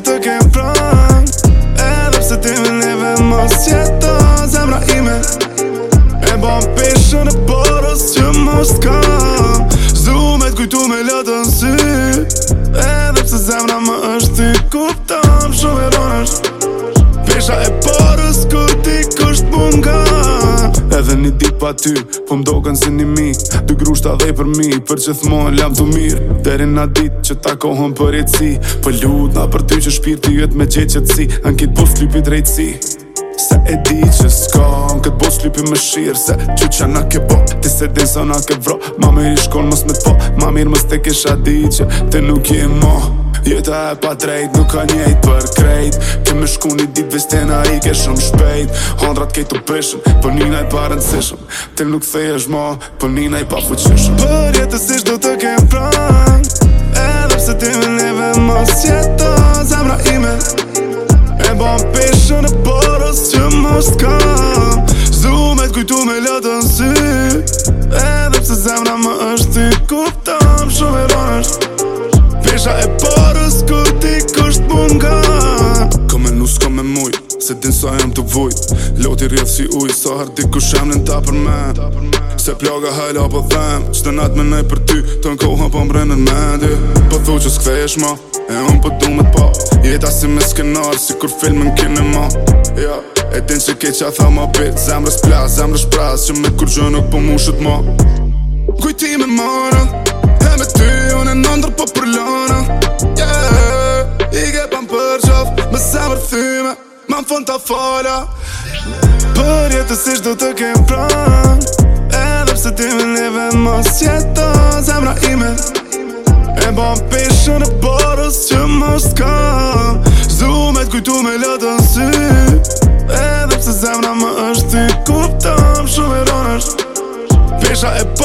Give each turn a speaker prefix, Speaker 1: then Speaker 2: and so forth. Speaker 1: do të kem prang Edhe pse ti me neve mos jeto zemra ime E bon pishën në borës që më t'kam Zdu me t'kujtu me lëtën si Edhe pse zemra më është ti kuptam Shumë e rënësh Pisha e borës ku edhe një dit pa ty Po mdoken si një mi Dy grushta dhej për mi Për që thmonë lam të mirë Deri na dit që ta kohën për jetësi Për po ljud na për ty që shpirë të jetë me gjeqë qëtësi Në kitë bus klipi drejtësi Se e di që s'ka Në këtë bus klipi më shirë Se që që në ke bo Ti se din sa në ke vro Ma mirë i shkonë mës me po, Ma mirë mës te kisha di që Ti nuk je mo Jeta e pa drejt, nuk ka njejt për krejt Ke me shku një dit vestena i ke shumë shpejt Hondrat ke të pëshëm, për nina i parëndësishëm Ti nuk thej është ma, për nina i pa fuqishëm Për jetës ish do të kem prang Edhe pse ti me neve mos qeto Zemra ime, e bom pishën e borës që më mos t'kam Zume t'kujtu me lëtën si Edhe pse zemra më është ti kuptam Shumë e rënësht, pisha e përës din sa jam të vujt, Loti rjedh si uj Sa her ku shemnin ta për men Se plaga hajla po them Qdo nat me nej për ty Të në kohën po mbrenë në mendi Po thu që s'kvejsh ma E unë po du me t'pa Jeta si me skenar Si kur film në kinema ja. E din që ke qa tha ma bit Zemrës plas, zemrës pras Që me kur gjë nuk po mushët ma Kujti me marën E me ty unë e nëndrë po lana yeah. I ke pan për qof Me zemrë thyme ma më fënd të fola Për jetës ishtë do të kemë pran Edhe pëse ti me leve mos jetë Zemra ime E bon pishë në borës që mos t'ka Zume t'kujtu me lëtën sy Edhe pëse zemra më është ti kuptam Shumë e ronësht Pisha e